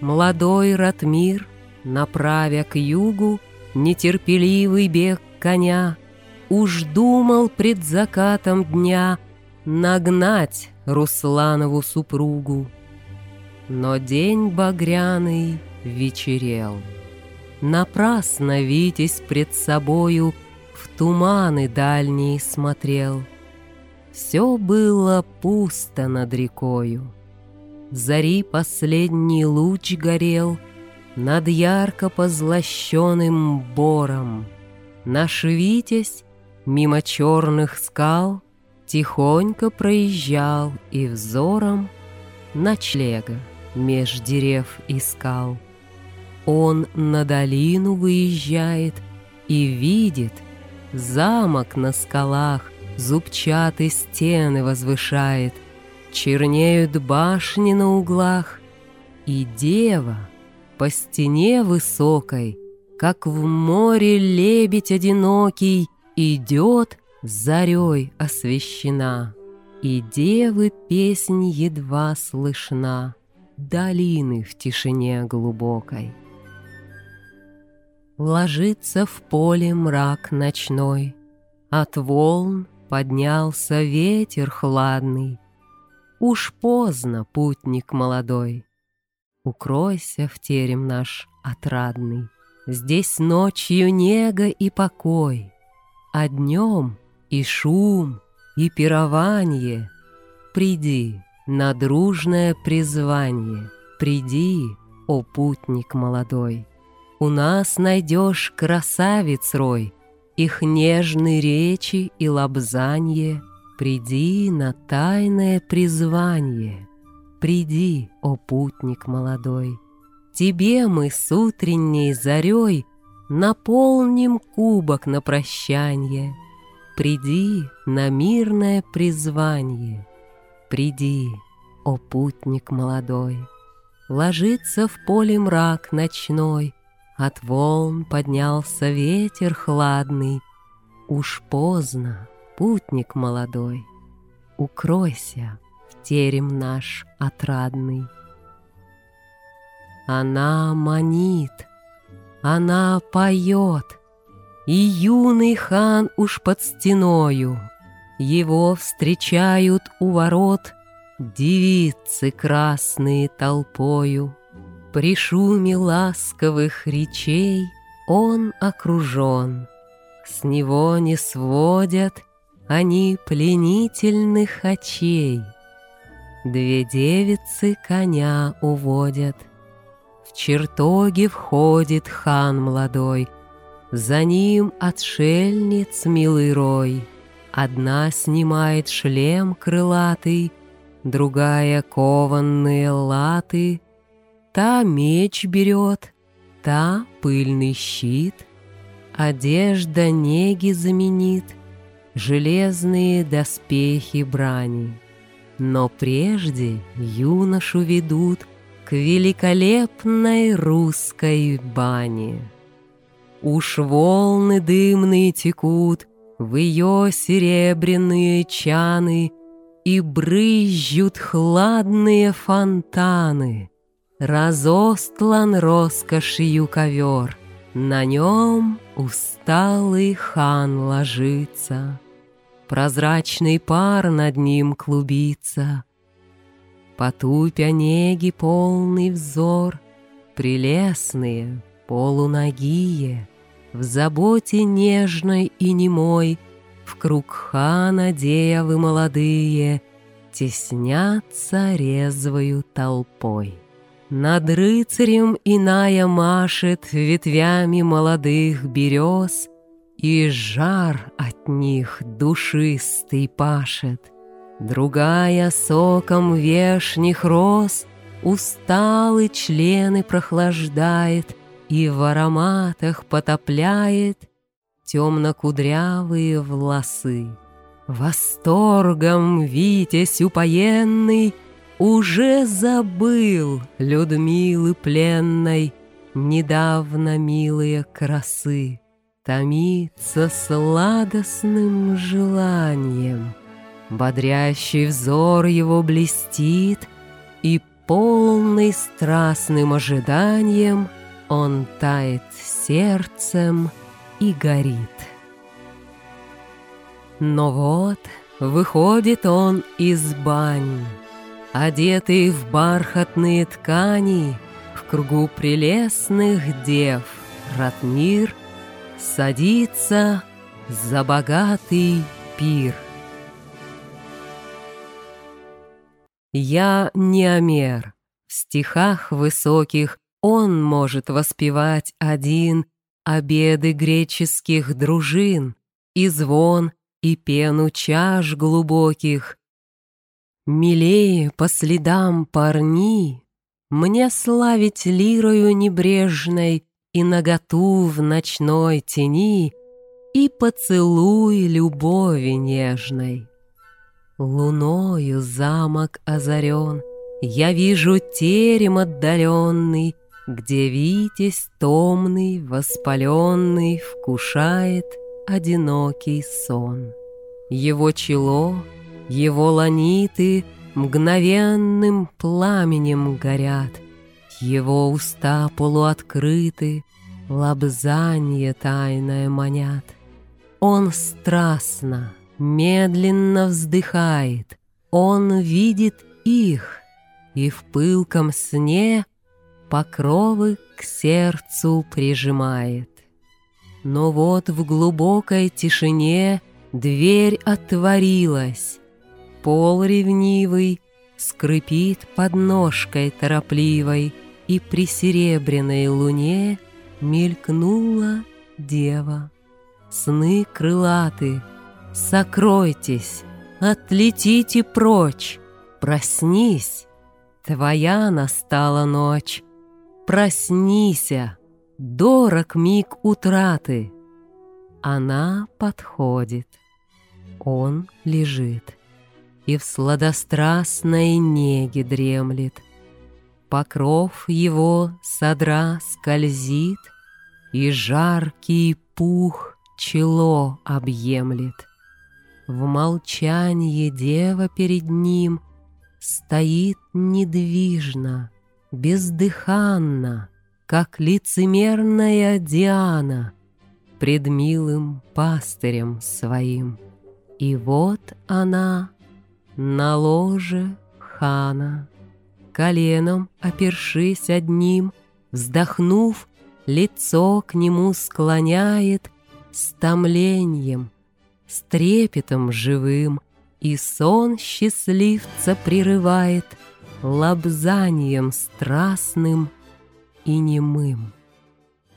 Молодой Ратмир, направя к югу Нетерпеливый бег коня, Уж думал пред закатом дня Нагнать Русланову супругу. Но день багряный вечерел. Напрасно Витязь пред собою В туманы дальние смотрел. Все было пусто над рекою. Зари последний луч горел Над ярко позлощенным бором. Наш Витязь мимо черных скал Тихонько проезжал и взором Ночлега меж дерев искал. Он на долину выезжает И видит замок на скалах, Зубчатые стены возвышает, Чернеют башни на углах, И дева по стене высокой, Как в море лебедь одинокий, Идет зарей освещена, И девы песнь едва слышна, Долины в тишине глубокой. Ложится в поле мрак ночной, От волн поднялся ветер хладный, Уж поздно, путник молодой, Укройся в терем наш отрадный. Здесь ночью нега и покой, А днем и шум, и пирование. Приди на дружное призвание, Приди, о путник молодой. У нас найдешь красавиц рой, Их нежные речи и лобзанье — Приди на тайное призвание, Приди, о путник молодой. Тебе мы с утренней зарей Наполним кубок на прощанье. Приди на мирное призвание, Приди, о путник молодой. Ложится в поле мрак ночной, От волн поднялся ветер хладный. Уж поздно, путник молодой, Укройся в терем наш отрадный. Она манит, она поет, И юный хан уж под стеною, Его встречают у ворот Девицы красные толпою. При шуме ласковых речей Он окружен, С него не сводят они пленительных очей. Две девицы коня уводят. В чертоги входит хан молодой, За ним отшельниц милый рой. Одна снимает шлем крылатый, Другая кованные латы, Та меч берет, та пыльный щит, Одежда неги заменит — железные доспехи брани. Но прежде юношу ведут к великолепной русской бане. Уж волны дымные текут в ее серебряные чаны И брызжут хладные фонтаны. Разостлан роскошью ковер, На нем усталый хан ложится — Прозрачный пар над ним клубится. Потупя неги полный взор, Прелестные, полуногие, В заботе нежной и немой, В круг хана девы молодые Теснятся резвою толпой. Над рыцарем иная машет Ветвями молодых берез — и жар от них душистый пашет. Другая соком вешних роз Усталый члены прохлаждает И в ароматах потопляет Темно-кудрявые волосы. Восторгом Витязь упоенный Уже забыл Людмилы пленной Недавно милые красы томится сладостным желанием. Бодрящий взор его блестит, и полный страстным ожиданием, он тает сердцем и горит. Но вот выходит он из бань, одетый в бархатные ткани, в кругу прелестных дев, Ратмир садится за богатый пир. Я не Омер. В стихах высоких он может воспевать один обеды греческих дружин и звон, и пену чаш глубоких. Милее по следам парни, мне славить лирою небрежной и наготу в ночной тени и поцелуй любови нежной. Луною замок озарен, Я вижу терем отдаленный, Где витязь томный, воспаленный Вкушает одинокий сон. Его чело, его ланиты Мгновенным пламенем горят, Его уста полуоткрыты, Лобзанье тайное манят. Он страстно, медленно вздыхает, он видит их, и в пылком сне покровы к сердцу прижимает. Но вот в глубокой тишине дверь отворилась, пол ревнивый скрипит под ножкой торопливой, и при серебряной луне мелькнула дева. Сны крылаты — Сокройтесь, отлетите прочь, проснись, Твоя настала ночь. Проснися, дорог миг утраты. Она подходит, он лежит И в сладострастной неге дремлет. Покров его содра скользит, И жаркий пух чело объемлет. В молчании дева перед ним Стоит недвижно, бездыханно, Как лицемерная Диана Пред милым пастырем своим. И вот она на ложе хана, Коленом опершись одним, Вздохнув, лицо к нему склоняет С томлением, с трепетом живым, И сон счастливца прерывает Лобзанием страстным и немым.